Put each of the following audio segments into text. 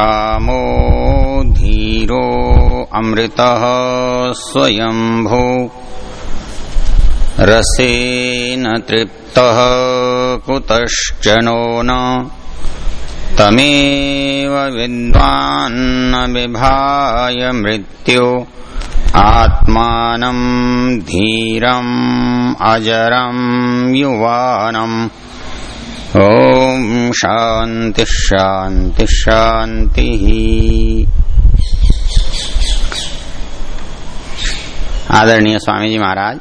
कामो धीरो अमृतः स्वयंभो। रसेन तृप्तः कुतश्च नो। तमेव विद्वान्न मृत्यो। आत्मानं धीरम् अजरं युवानम्। ओम शांति शांति शांति आदरणीय स्वामी जी महाराज,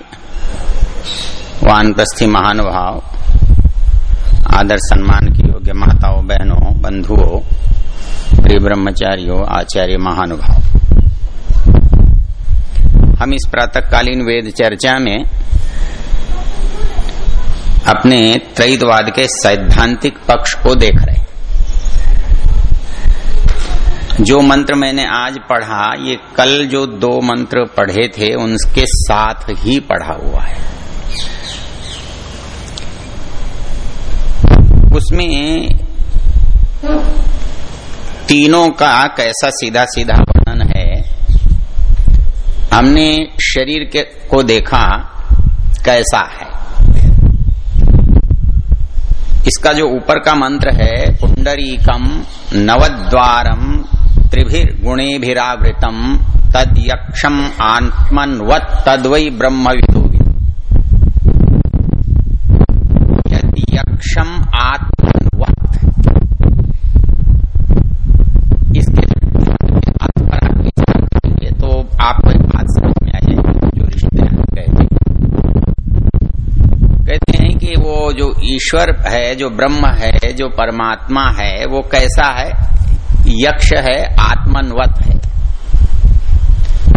वानप्रस्थी महानुभाव आदर सम्मान की योग्य माताओं, बहनों, बंधुओं, प्रिय ब्रह्मचारियों, आचार्य महानुभाव। हम इस प्रातकालीन वेद चर्चा में अपने त्रैतवाद के सैद्धांतिक पक्ष को देख रहे जो मंत्र मैंने आज पढ़ा, ये कल जो दो मंत्र पढ़े थे, उनके साथ ही पढ़ा हुआ है। उसमें तीनों का कैसा सीधा सीधा वर्णन है, हमने शरीर के को देखा कैसा है। इसका जो ऊपर का मंत्र है पुंडरीकम नवद्वारम त्रिभिर गुणेभिरावृतम तद यक्षम आत्मनवत तद्वई ब्रह्म यदि यक्षम आत्मन्वत इसके ये तो आपको एक बात समझ में आ जाएगी जो रिश्ते कहते कहते हैं कि जो ईश्वर है, जो ब्रह्म है, जो परमात्मा है, वो कैसा है? यक्ष है, आत्मनवत है।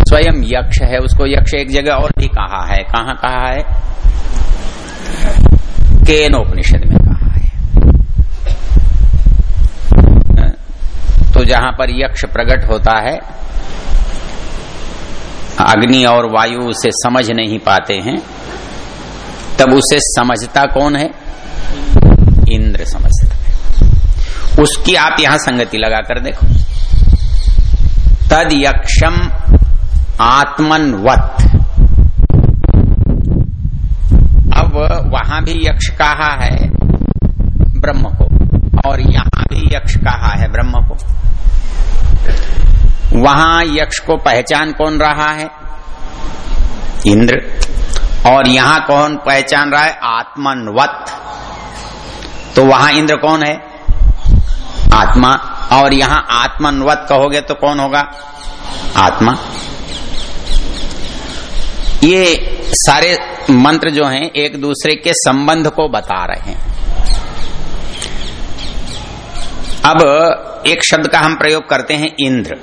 स्वयं यक्ष है, उसको यक्ष एक जगह और भी कहा है। कहा कहा है? केन उपनिषद में कहा है। तो जहाँ पर यक्ष प्रकट होता है, अग्नि और वायु उसे समझ नहीं पाते हैं। तब उसे समझता कौन है? इंद्र समझता है। उसकी आप यहाँ संगति लगाकर देखो। तद यक्षम आत्मनवत। अब वहाँ भी यक्ष कहा है ब्रह्म को, और यहाँ भी यक्ष कहा है ब्रह्म को। वहाँ यक्ष को पहचान कौन रहा है? इंद्र। और यहाँ कौन पहचान रहा है? आत्मनवत। तो वहाँ इंद्र कौन है? आत्मा। और यहाँ आत्मनवत कहोगे तो कौन होगा? आत्मा। ये सारे मंत्र जो हैं, एक दूसरे के संबंध को बता रहे हैं। अब एक शब्द का हम प्रयोग करते हैं, इंद्र।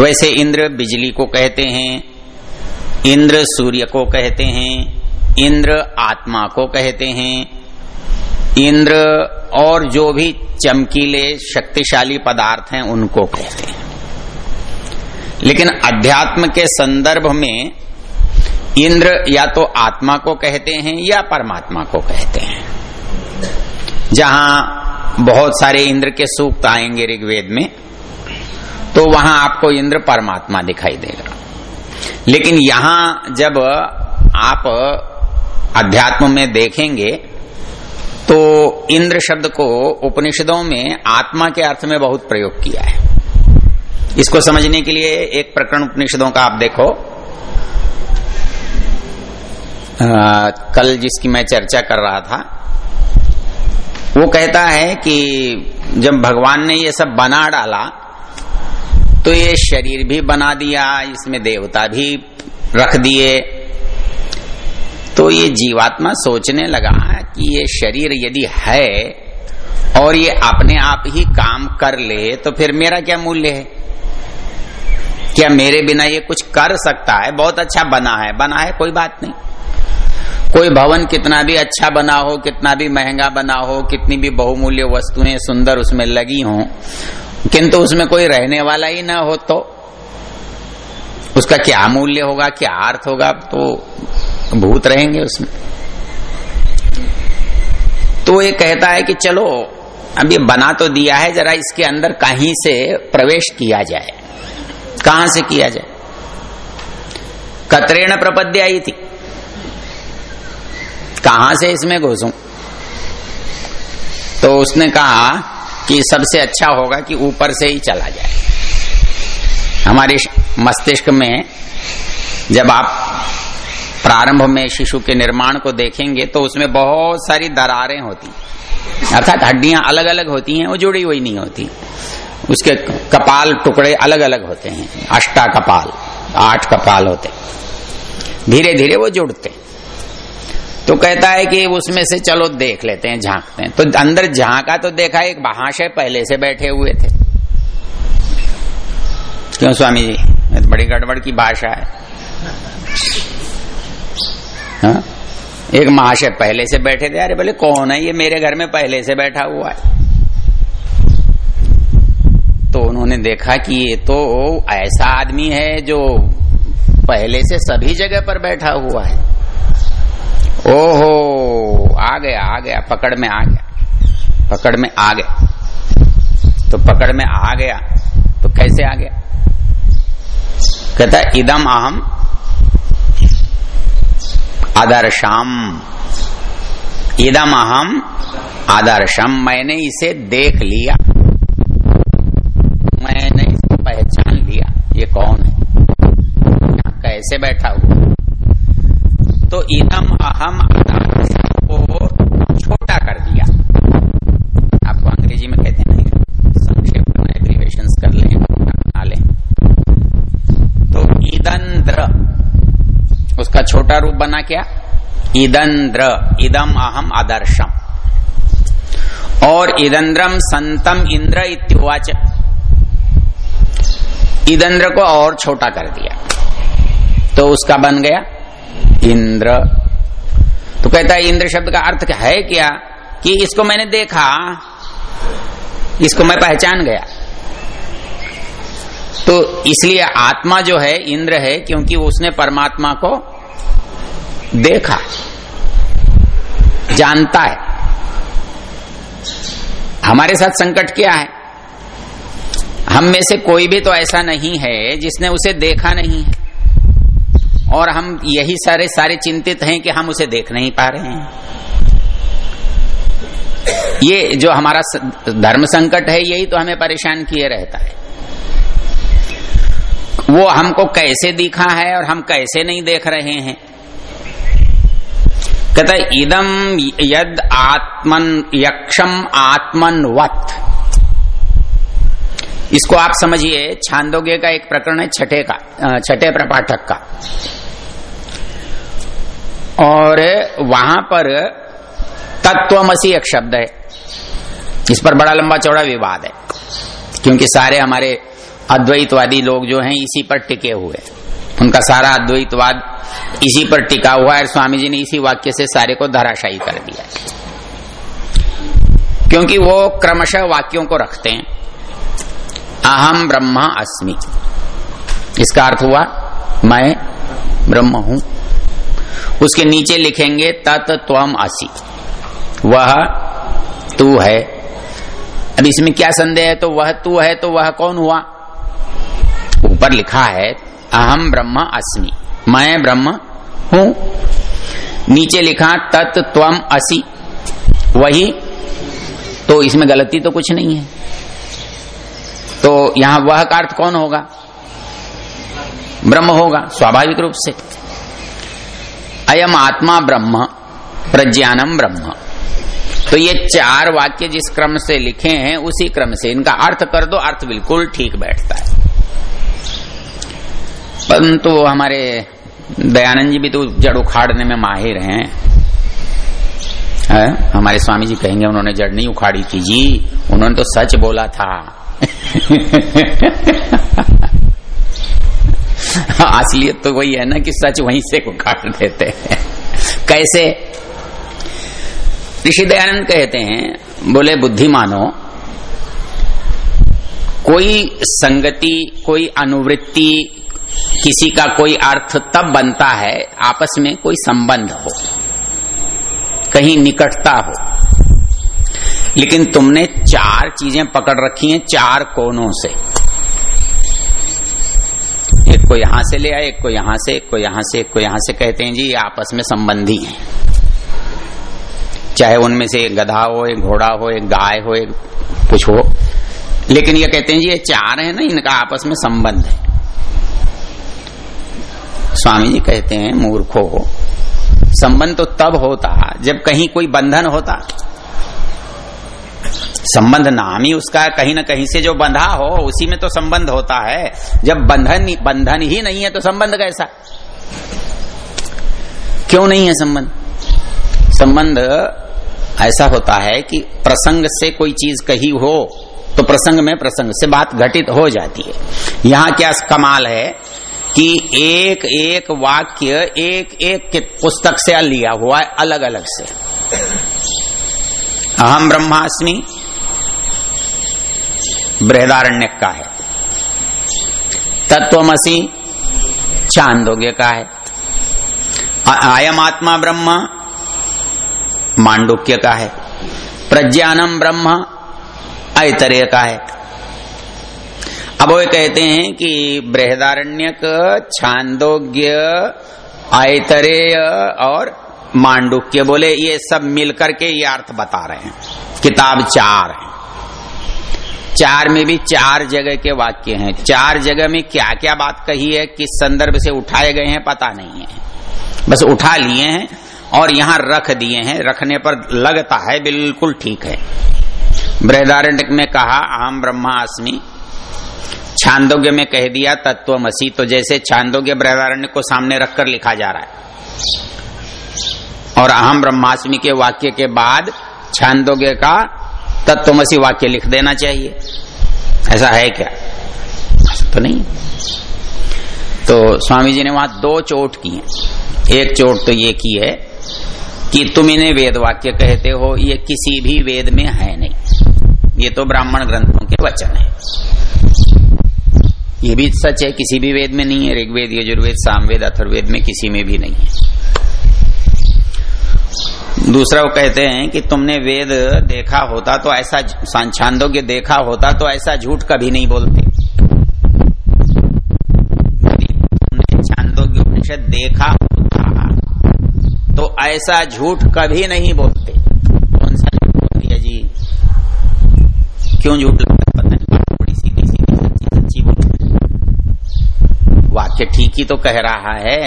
वैसे इंद्र बिजली को कहते हैं इंद्र सूर्य को कहते हैं, इंद्र आत्मा को कहते हैं, इंद्र और जो भी चमकीले शक्तिशाली पदार्थ हैं उनको कहते हैं। लेकिन अध्यात्म के संदर्भ में इंद्र या तो आत्मा को कहते हैं या परमात्मा को कहते हैं। जहाँ बहुत सारे इंद्र के सूक्त आएँगे ऋग्वेद में तो वहाँ आपको इंद्र परमात्मा दिखाई देगा। लेकिन यहाँ जब आप अध्यात्म में देखेंगे तो इंद्र शब्द को उपनिषदों में आत्मा के अर्थ में बहुत प्रयोग किया है। इसको समझने के लिए एक प्रकरण उपनिषदों का आप देखो। आ, कल जिसकी मैं चर्चा कर रहा था वो कहता है कि जब भगवान ने ये सब बना डाला तो ये शरीर भी बना दिया, इसमें देवता भी रख दिए। तो ये जीवात्मा सोचने लगा कि ये शरीर यदि है और ये अपने आप ही काम कर ले तो फिर मेरा क्या मूल्य है? क्या मेरे बिना ये कुछ कर सकता है? बहुत अच्छा बना है। बना है कोई बात नहीं। कोई भवन कितना भी अच्छा बना हो, कितना भी महँगा बना हो, कितनी भी बहुमूल्य वस्तुएँ सुंदर उसमें लगी हों किंतु उसमें कोई रहने वाला ही ना हो तो उसका क्या मूल्य होगा, क्या अर्थ होगा तो भूत रहेंगे उसमें। तो ये कहता है कि चलो, अब ये बना तो दिया है, जरा इसके अंदर कहीं से प्रवेश किया जाए। कहाँ से किया जाए? कतरेण प्रपद्य आई थी। कहाँ से इसमें घुसू? तो उसने कहा कि सबसे अच्छा होगा कि ऊपर से ही चला जाए। हमारे मस्तिष्क में जब आप प्रारंभ में शिशु के निर्माण को देखेंगे तो उसमें बहुत सारी दरारें होती अर्थात हड्डियाँ अलग अलग होती हैं, वो जुड़ी हुई नहीं होती। उसके कपाल टुकड़े अलग अलग होते हैं। अष्टा कपाल, आठ कपाल होते धीरे धीरे वो जुड़ते तो कहता है कि उसमें से चलो देख लेते हैं, झांकते हैं। तो अंदर झांका तो देखा, एक महाशय पहले से बैठे हुए थे। क्यों स्वामी जी? तो बड़ी गड़बड़ की भाषा है। हा? एक महाशय पहले से बैठे थे, अरे बोले, कौन है ये? मेरे घर में पहले से बैठा हुआ है। तो उन्होंने देखा कि ये तो ऐसा आदमी है जो पहले से सभी जगह पर बैठा हुआ है। ओहो, आ गया आ गया, पकड़ में आ गया, पकड़ में आ गया। तो पकड़ में आ गया तो कैसे आ गया? कहता इदम अहम आदर्शम। इदम अहम आदर्शम, मैंने इसे देख लिया। मैंने इसको पहचान लिया, ये कौन है? कैसे बैठा अहम को छोटा कर दिया। आपको अंग्रेज़ी में कहते हैं, संक्षेप में कर लें बना लें। तो ईदंद्र, उसका छोटा रूप बना क्या? ईदंद्र इदम अहम आदर्शम। और ईदंद्रम संतम इंद्र इत्युवाच। ईदंद्र को और छोटा कर दिया। तो उसका बन गया इंद्र। कहता है, इंद्र शब्द का अर्थ है क्या? कि इसको मैंने देखा, इसको मैं पहचान गया। तो इसलिए आत्मा जो है, इंद्र है, क्योंकि उसने परमात्मा को देखा, जानता है। हमारे साथ संकट क्या है? हम में से कोई भी तो ऐसा नहीं है जिसने उसे देखा नहीं है। और हम यही सारे सारे चिंतित हैं कि हम उसे देख नहीं पा रहे हैं। ये जो हमारा धर्म संकट है, यही तो हमें परेशान किए रहता है। वो हमको कैसे दिखा है और हम कैसे नहीं देख रहे हैं। कहता इदम यद आत्मन यक्षम आत्मन आत्मनवत। इसको आप समझिए, छांदोग्य का एक प्रकरण है, छठे का छठे प्रपाठक का। और वहाँ पर तत्वमसी एक शब्द है। इस पर बड़ा लंबा चौड़ा विवाद है। क्योंकि सारे हमारे अद्वैतवादी लोग जो हैं इसी पर टिके हुए उनका सारा अद्वैतवाद इसी पर टिका हुआ है स्वामी जी ने इसी वाक्य से सारे को धराशायी कर दिया क्योंकि वो क्रमशः वाक्यों को रखते हैं। अहम ब्रह्मा अस्मि। इसका अर्थ हुआ, मैं ब्रह्म हूँ। उसके नीचे लिखेंगे तत् त्वम असी। वह तू है। अब इसमें क्या संदेह है? तो वह तू है तो वह कौन हुआ? ऊपर लिखा है अहम ब्रह्म अस्मि। मैं ब्रह्म हूँ। नीचे लिखा तत् त्वम असी। वही? तो इसमें गलती तो कुछ नहीं है। तो यहाँ वह का अर्थ कौन होगा? ब्रह्म होगा, स्वाभाविक रूप से। अयम आत्मा ब्रह्म प्रज्ञानम ब्रह्म। तो ये चार वाक्य जिस क्रम से लिखे हैं, उसी क्रम से। इनका अर्थ कर दो, अर्थ बिल्कुल ठीक बैठता है। परंतु हमारे दयानंद जी भी तो जड़ उखाड़ने में माहिर हैं। है? हमारे स्वामी जी कहेंगे, उन्होंने जड़ नहीं उखाड़ी थी जी, उन्होंने तो सच बोला था। असलियत तो वही है ना कि सच वहीं से उखाड़ देते हैं। कैसे? ऋषि दयानंद कहते हैं, बोले, बुद्धिमानो, कोई संगति, कोई अनुवृत्ति, किसी का कोई अर्थ तब बनता है, आपस में कोई संबंध हो, कहीं निकटता हो। लेकिन तुमने चार चीज़ें पकड़ रखी हैं, चार कोनों से। को यहाँ से ले आए, एक को यहाँ से, एक को यहाँ से, एक को यहाँ से कहते हैं, जी, ये आपस में संबंधी हैं। चाहे उनमें से एक गधा हो, एक घोड़ा हो, एक गाय हो, एक कुछ हो। लेकिन ये कहते हैं, जी, ये चार है ना, इनका आपस में संबंध है। स्वामी जी कहते हैं, मूर्खो हो संबंध तो तब होता जब कहीं कोई बंधन होता। संबंध नाम ही उसका कहीं ना कहीं से जो बंधा हो, उसी में तो संबंध होता है। जब बंधन बंधन ही नहीं है तो संबंध कैसा? क्यों नहीं है संबंध? संबंध ऐसा होता है कि प्रसंग से कोई चीज़ कही हो तो प्रसंग में प्रसंग से बात घटित हो जाती है। यहाँ क्या कमाल है कि एक एक वाक्य एक एक पुस्तक से लिया हुआ है अलग अलग से। अहम ब्रह्मास्मि बृहदारण्य का है। तत्वमसी चांदोग्य का है। आयम आत्मा ब्रह्म मांडुक्य का है। प्रज्ञानम ब्रह्म ऐतरेय का है। अब वो कहते हैं कि बृहदारण्यक, छांदोग्य, ऐतरेय और मांडुक्य बोले, ये सब मिलकर के ये अर्थ बता रहे हैं। किताब चार है। चार में भी चार जगह के वाक्य हैं। चार जगह में क्या क्या बात कही है, किस संदर्भ से उठाए गए हैं, पता नहीं है। बस उठा लिए हैं और यहाँ रख दिए हैं। रखने पर लगता है बिल्कुल ठीक है। बृहदारण्य में कहा, अहम ब्रह्मास्मि। छांदोग्य में कह दिया, तत्वमसी। तो जैसे छांदोग्य बृहदारण्य को सामने रखकर लिखा जा रहा है। और अहम ब्रह्मास्मि के वाक्य के बाद छांदोग्य का तत्वमसी वाक्य लिख देना चाहिए। ऐसा है क्या? ऐसा तो नहीं। तो स्वामी जी ने वहाँ दो चोट की है। एक चोट तो ये की है कि तुम इन्हें वेद वाक्य कहते हो, ये किसी भी वेद में है नहीं। ये तो ब्राह्मण ग्रंथों के वचन है। ये भी सच है, किसी भी वेद में नहीं है। ऋग्वेद, यजुर्वेद, सामवेद अथर्वेद में किसी में भी नहीं है। दूसरा वो कहते हैं कि तुमने वेद देखा होता तो ऐसा छांदोग्य देखा होता तो ऐसा झूठ कभी नहीं बोलते। तुमने छांदोग्य उपनिषद देखा होता तो ऐसा झूठ कभी नहीं बोलते। कौन सा झूठ बोल दिया जी? क्यों झूठ लगता पता नहीं। बड़ी सीधी सीधी सच्ची सच्ची बोल। वाक्य ठीक ही तो कह रहा है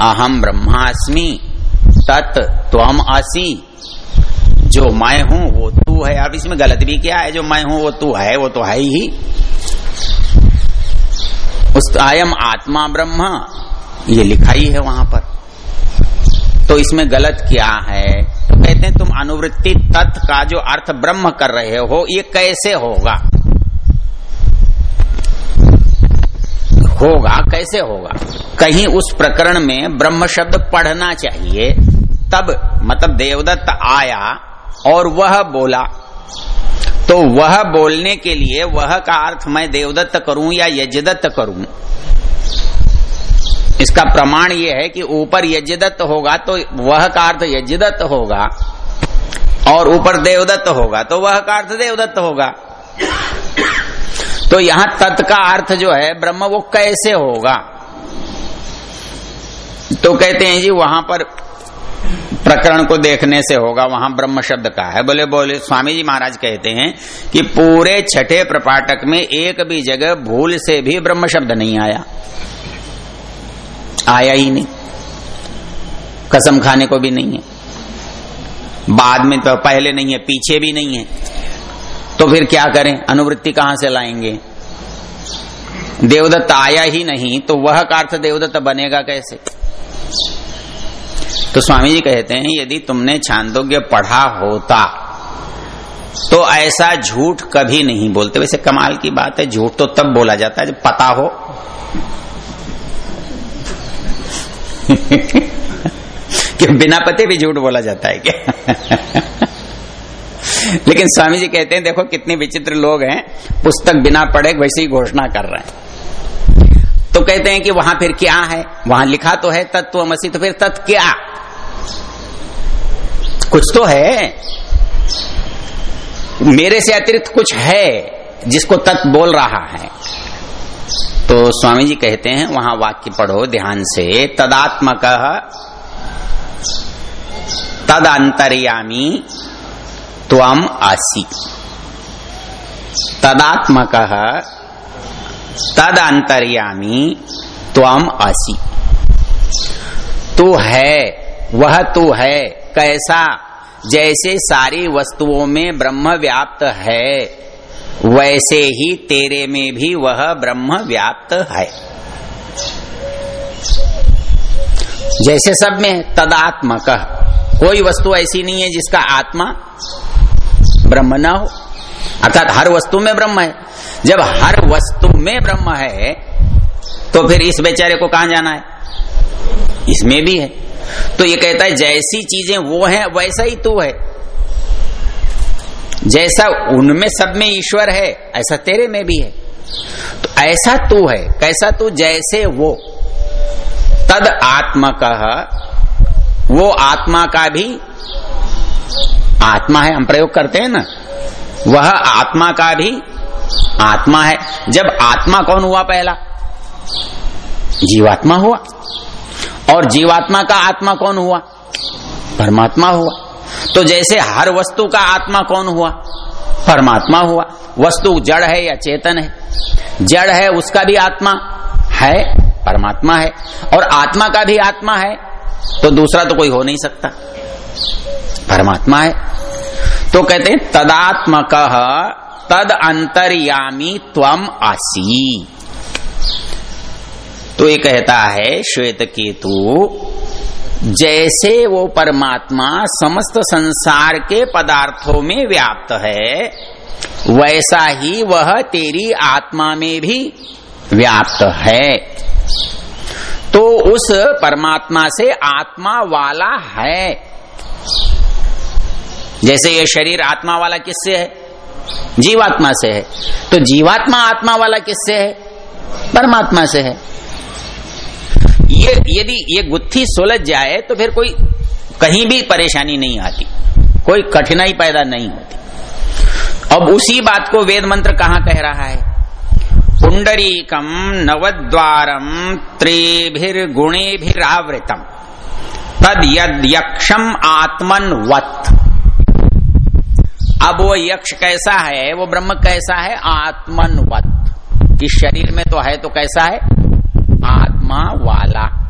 अहम ब्रह्मास्मि तत् त्वम आसी। जो मैं हूँ, वो तू है। अब इसमें गलत भी क्या है? जो मैं हूँ, वो तू है, वो तो है ही। उस आयम आत्मा ब्रह्म। ये लिखा ही है वहाँ पर। तो इसमें गलत क्या है? तो कहते हैं, तुम अनुवृत्ति तत् का जो अर्थ ब्रह्म कर रहे हो, ये कैसे होगा? होगा, कैसे होगा? कहीं उस प्रकरण में ब्रह्म शब्द पढ़ना चाहिए। तब मतलब देवदत्त आया और वह बोला तो वह बोलने के लिए वह का अर्थ मैं देवदत्त करूँ या यजदत्त करूँ? इसका प्रमाण यह है कि ऊपर यजदत्त होगा तो वह का अर्थ यजदत्त होगा और ऊपर देवदत्त होगा तो वह का अर्थ देवदत्त होगा। तो यहाँ तत् का अर्थ जो है ब्रह्म वो कैसे होगा? तो कहते हैं जी वहाँ पर प्रकरण को देखने से होगा, वहाँ ब्रह्म शब्द का है। बोले बोले, स्वामी जी महाराज कहते हैं कि पूरे छठे प्रपाटक में एक भी जगह भूल से भी ब्रह्म शब्द नहीं आया। आया ही नहीं। कसम खाने को भी नहीं है। बाद में तो पहले नहीं है, पीछे भी नहीं है। तो फिर क्या करें? अनुवृत्ति कहाँ से लाएँगे? देवदत्त आया ही नहीं तो वह का अर्थ देवदत्त बनेगा कैसे? तो स्वामी जी कहते हैं, यदि तुमने छांदोग्य पढ़ा होता तो ऐसा झूठ कभी नहीं बोलते। वैसे कमाल की बात है, झूठ तो तब बोला जाता है जब पता हो। कि बिना पते भी झूठ बोला जाता है क्या? लेकिन स्वामी जी कहते हैं, देखो कितने विचित्र लोग हैं, पुस्तक बिना पढ़े वैसे ही घोषणा कर रहे हैं। तो कहते हैं कि वहाँ फिर क्या है? वहाँ लिखा तो है, तत्वमसी तो फिर तत् क्या? कुछ तो है। मेरे से अतिरिक्त कुछ है जिसको तत् बोल रहा है। तो स्वामी जी कहते हैं, वहाँ वाक्य पढ़ो ध्यान से। तदात्मक तद अंतर्यामी त्वम आसी। तदात्मक तद अंतर्यामी त्वम आसी। तू है, वह तू है कैसा? जैसे सारी वस्तुओं में ब्रह्म व्याप्त है, वैसे ही तेरे में भी वह ब्रह्म व्याप्त है। जैसे सब में तदात्मक, कोई वस्तु ऐसी नहीं है जिसका आत्मा ब्रह्म न हो। अर्थात हर वस्तु में ब्रह्म है। जब हर वस्तु में ब्रह्म है तो फिर इस बेचारे को कहा जाना है? इसमें भी है। तो ये कहता है, जैसी चीज़ें वो हैं, वैसा ही तू है। जैसा उनमें सब में ईश्वर है, ऐसा तेरे में भी है। तो ऐसा तू है, कैसा तू? जैसे वो। तद आत्मा का वो आत्मा का भी आत्मा है, हम प्रयोग करते हैं ना। वह आत्मा का भी आत्मा है। जब आत्मा कौन हुआ पहला? जीवात्मा हुआ। और जीवात्मा का आत्मा कौन हुआ? परमात्मा हुआ। तो जैसे हर वस्तु का आत्मा कौन हुआ? परमात्मा हुआ। वस्तु जड़ है या चेतन है? जड़ है, उसका भी आत्मा है, परमात्मा है। और आत्मा का भी आत्मा है तो दूसरा तो कोई हो नहीं सकता। परमात्मा है। तो कहते हैं, तदात्मक तद अंतर्यामी त्वम आसी तो ये कहता है, श्वेत केतु, जैसे वो परमात्मा समस्त संसार के पदार्थों में व्याप्त है, वैसा ही वह तेरी आत्मा में भी व्याप्त है। तो उस परमात्मा से आत्मा वाला है। जैसे ये शरीर आत्मा वाला किससे है? जीवात्मा से है। तो जीवात्मा आत्मा वाला किससे है? परमात्मा से है। ये, यदि ये गुत्थी सुलझ जाए तो फिर कोई कहीं भी परेशानी नहीं आती। कोई कठिनाई पैदा नहीं होती। अब उसी बात को वेद मंत्र कहाँ कह रहा है? पुंडरीकम नवद्वारम त्रिभिर्गुणेभिरावृतम। तद यद यक्षम आत्मन वत। अब वो यक्ष कैसा है? वो ब्रह्म कैसा है? आत्मनवत इस शरीर में तो है तो कैसा है? आत्मा। वाला।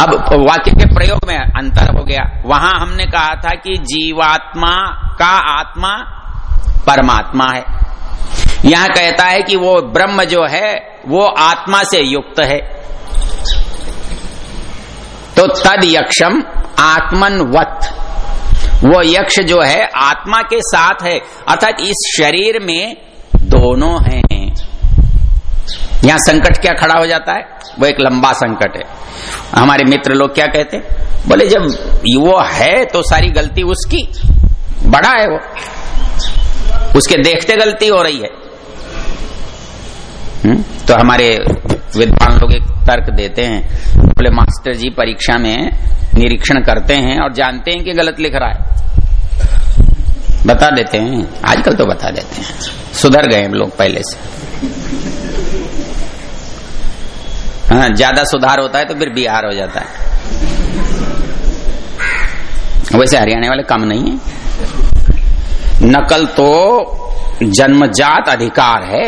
अब वाक्य के प्रयोग में अंतर हो गया। वहाँ हमने कहा था कि जीवात्मा का आत्मा परमात्मा है। यहाँ कहता है कि वो ब्रह्म जो है, वो आत्मा से युक्त है। तो तद यक्षम आत्मन आत्मनवत। वो यक्ष जो है, आत्मा के साथ है। अर्थात इस शरीर में दोनों हैं। यहाँ संकट क्या खड़ा हो जाता है? वो एक लंबा संकट है। हमारे मित्र लोग क्या कहते? बोले, जब वो है तो सारी गलती उसकी। बड़ा है वो। उसके देखते गलती हो रही है? हम्म? तो हमारे विद्वान लोग एक तर्क देते हैं। बोले, मास्टर जी परीक्षा में निरीक्षण करते हैं और जानते हैं कि गलत लिख रहा है। बता देते हैं। आजकल तो बता देते हैं। सुधर गए हम लोग पहले से। हाँ ज़्यादा सुधार होता है तो फिर बिहार हो जाता है। वैसे हरियाणा वाले कम नहीं है। नकल तो जन्मजात अधिकार है,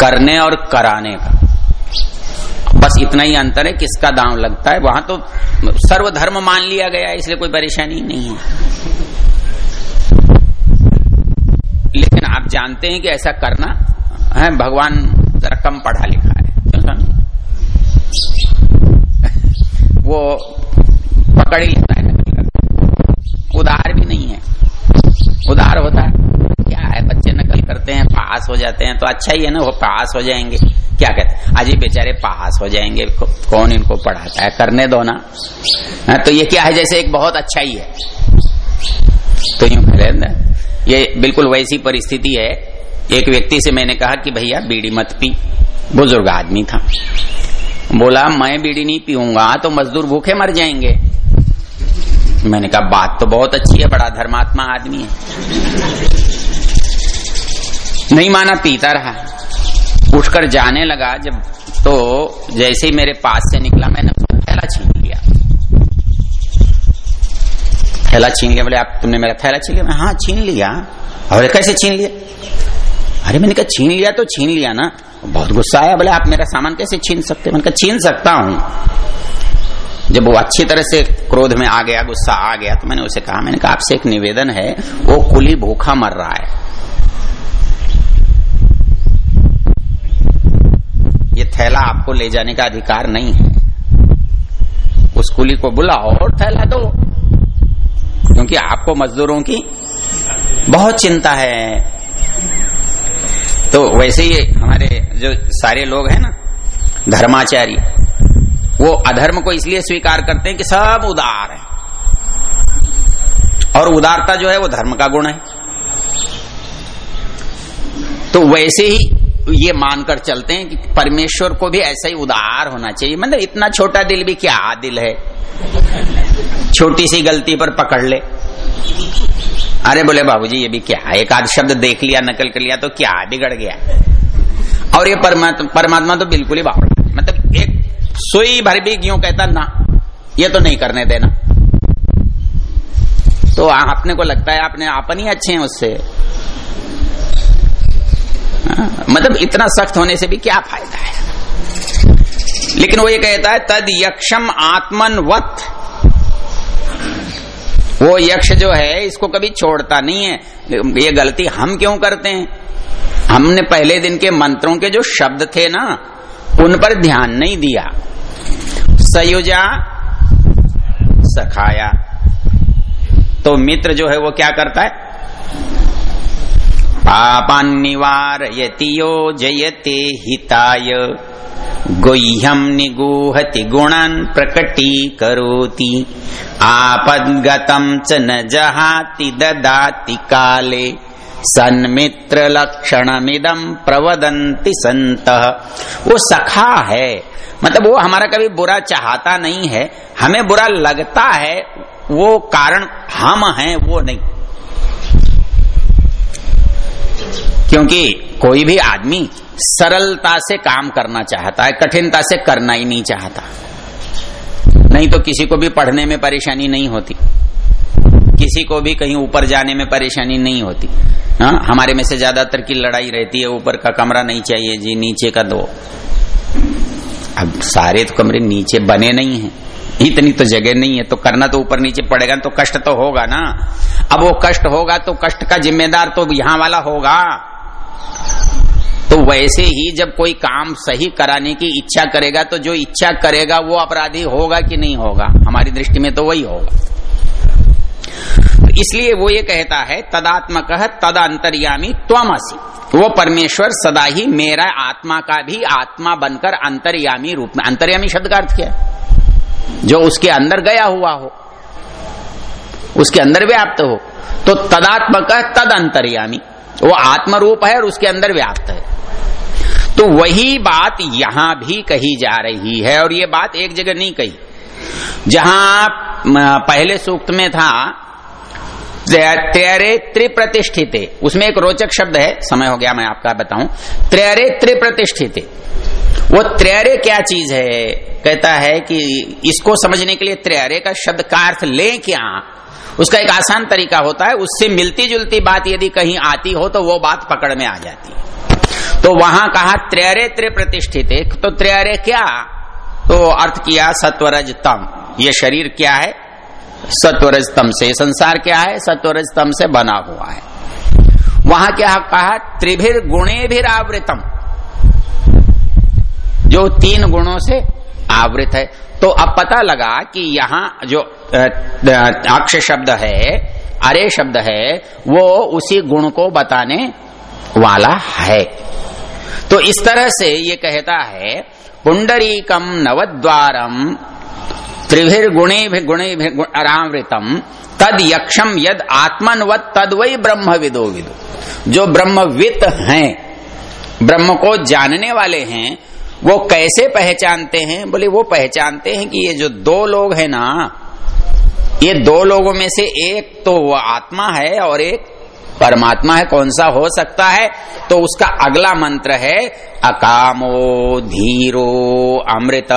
करने और कराने का। बस इतना ही अंतर है, किसका दाम लगता है, वहाँ तो सर्वधर्म मान लिया गया है, इसलिए कोई परेशानी नहीं है। लेकिन आप जानते हैं कि ऐसा करना, है, भगवान जरा कम पढ़ा लिखा वो पकड़ ही लेता है। उधार भी नहीं है। उधार होता है। क्या है? बच्चे नकल करते हैं पास हो जाते हैं। तो अच्छा ही है ना वो पास हो जाएँगे। क्या कहते हैं? ही बेचारे पास हो जाएँगे। कौन इनको पढ़ाता है? करने दो ना। हाँ, तो ये क्या है? जैसे एक बहुत अच्छा ही है। तो यूँ कह ये बिल्कुल वैसी परिस्थिति है। एक व्यक्ति से मैंने कहा कि भैया बीड़ी मत पी। बुज़ुर्ग आदमी था। बोला, मैं बीड़ी नहीं पीऊँगा तो मजदूर भूखे मर जाएँगे। मैंने कहा, बात तो बहुत अच्छी है, बड़ा धर्मात्मा आदमी है। नहीं माना, पीता रहा। उठकर जाने लगा, जब तो जैसे ही मेरे पास से निकला, मैंने थैला छीन लिया। थैला छीन लिया, बोले, आप, तुमने मेरा थैला छीन लिया? मैं हाँ छीन लिया। और कैसे छीन लिया? अरे, मैंने कहा, छीन लिया तो छीन लिया ना। बहुत गुस्सा आया, बोले, आप मेरा सामान कैसे छीन सकते मैंने कहा, छीन सकता हूँ। जब वो अच्छी तरह से क्रोध में आ गया, गुस्सा आ गया तो मैंने उसे कहा, मैंने कहा, आपसे एक निवेदन है, वो कुली भूखा मर रहा है। ये थैला आपको ले जाने का अधिकार नहीं है। उस कुली को बुलाओ और थैला दो, क्योंकि आपको मजदूरों की बहुत चिंता है। तो वैसे ही हमारे जो सारे लोग हैं ना, धर्माचारी, वो अधर्म को इसलिए स्वीकार करते हैं कि सब उदार है। और उदारता जो है वो धर्म का गुण है। तो वैसे ही ये मानकर चलते हैं कि परमेश्वर को भी ऐसा ही उदार होना चाहिए। मतलब इतना छोटा दिल भी क्या दिल है? छोटी सी गलती पर पकड़ ले। अरे बोले बाबूजी, ये भी क्या? एक आध शब्द देख लिया, नकल कर लिया तो क्या बिगड़ गया? और ये परमात्मा तो बिल्कुल ही बावड़ा मतलब एक सुई भर भी क्यों कहता, ना, ये तो नहीं करने देना। तो अपने को लगता है अपने अपन ही अच्छे हैं उससे। मतलब इतना सख्त होने से भी क्या फ़ायदा है? लेकिन वो ये कहता है, तद यक्षम आत्मन आत्मनवत वो यक्ष जो है, इसको कभी छोड़ता नहीं है। ये गलती हम क्यों करते हैं? हमने पहले दिन के मंत्रों के जो शब्द थे ना, उन पर ध्यान नहीं दिया। सयुजा, सखाया। तो मित्र जो है वो क्या करता है? पापान्निवार यतियो जयते हिताय। गुह्यम निगूहति गुणान प्रकटी करोति आपदगतम च न जहाति ददाति काले। सन्मित्र लक्षणमिदम प्रवदंति संत वो सखा है मतलब वो हमारा कभी बुरा चाहता नहीं है, हमें बुरा लगता है, वो कारण हम हैं, वो नहीं। क्योंकि कोई भी आदमी सरलता से काम करना चाहता है, कठिनता से करना ही नहीं चाहता। नहीं तो किसी को भी पढ़ने में परेशानी नहीं होती। किसी को भी कहीं ऊपर जाने में परेशानी नहीं होती। हा? हमारे में से ज़्यादातर की लड़ाई रहती है, ऊपर का कमरा नहीं चाहिए जी, नीचे का दो। अब सारे तो कमरे नीचे बने नहीं है। इतनी तो जगह नहीं है तो करना तो ऊपर नीचे पड़ेगा तो कष्ट तो होगा ना। अब वो कष्ट होगा तो कष्ट का जिम्मेदार तो यहाँ वाला होगा। तो वैसे ही जब कोई काम सही कराने की इच्छा करेगा तो जो इच्छा करेगा, वो अपराधी होगा कि नहीं होगा? हमारी दृष्टि में तो वही होगा। इसलिए वो ये कहता है, तदात्मक तद अंतर्यामी त्वमसी। वो परमेश्वर सदा ही मेरा आत्मा का भी आत्मा बनकर अंतर्यामी रूप में, अंतर्यामी शब्द का अर्थ क्या जो उसके अंदर गया हुआ हो, उसके अंदर व्याप्त हो तो तदात्मक तद अंतर्यामी वो आत्म रूप है और उसके अंदर व्याप्त है। तो वही बात यहाँ भी कही जा रही है, और ये बात एक जगह नहीं कही। जहाँ पहले सूक्त में था त्रेरे त्रिप्रतिष्ठित। उसमें एक रोचक शब्द है, समय हो गया, मैं आपका बताऊँ। त्रेरे त्रिप्रतिष्ठित। वो त्रेरे क्या चीज़ है? कहता है कि इसको समझने के लिए त्रेरे का शब्द का अर्थ ले क्या? उसका एक आसान तरीका होता है, उससे मिलती जुलती बात यदि कहीं आती हो तो वो बात पकड़ में आ जाती। है तो वहाँ कहा त्रेरे त्रिप्रतिष्ठित तो त्रेरे क्या? तो अर्थ किया सत्वरज तम ये शरीर क्या है? सत्वरज तम से संसार क्या है? सत्वरज तम से बना हुआ है। वहाँ क्या कहा? त्रिभिर गुणे भी आवृतम। जो तीन गुणों से आवृत है। तो अब पता लगा कि यहाँ जो अक्ष शब्द है, अरे शब्द है, वो उसी गुण को बताने वाला है। तो इस तरह से ये कहता है पुंडरीकम नवद्वारम त्रिभिर गुणे गुणे अरावृतम तद यक्षम यद आत्मनवत, तद वही ब्रह्म विदो। विदो जो ब्रह्मविद हैं, ब्रह्म को जानने वाले हैं, वो कैसे पहचानते हैं? बोले, वो पहचानते हैं कि ये जो दो लोग हैं ना, ये दो लोगों में से एक तो वो आत्मा है और एक परमात्मा है, कौन सा हो सकता है? तो उसका अगला मंत्र है, अकामो धीरो अमृत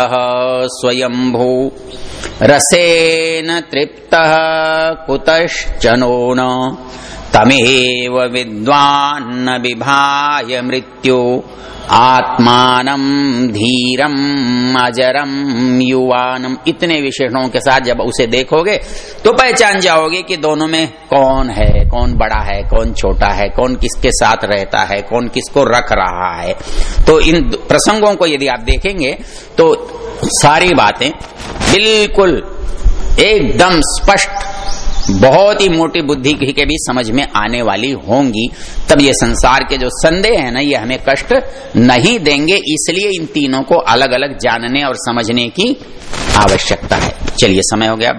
स्वयंभू, रसेन तृप्त कुतश्चनो न तमेव विद्वान्न विभाय मृत्यु। आत्मान धीरम अजरम युवानम इतने विशेषणों के साथ जब उसे देखोगे तो पहचान जाओगे कि दोनों में कौन है, कौन बड़ा है, कौन छोटा है, कौन किसके साथ रहता है, कौन किसको रख रहा है। तो इन प्रसंगों को यदि आप देखेंगे तो सारी बातें बिल्कुल एकदम स्पष्ट बहुत ही मोटी बुद्धि के भी समझ में आने वाली होंगी। तब ये संसार के जो संदेह है ना, ये हमें कष्ट नहीं देंगे। इसलिए इन तीनों को अलग अलग जानने और समझने की आवश्यकता है। चलिए, समय हो गया।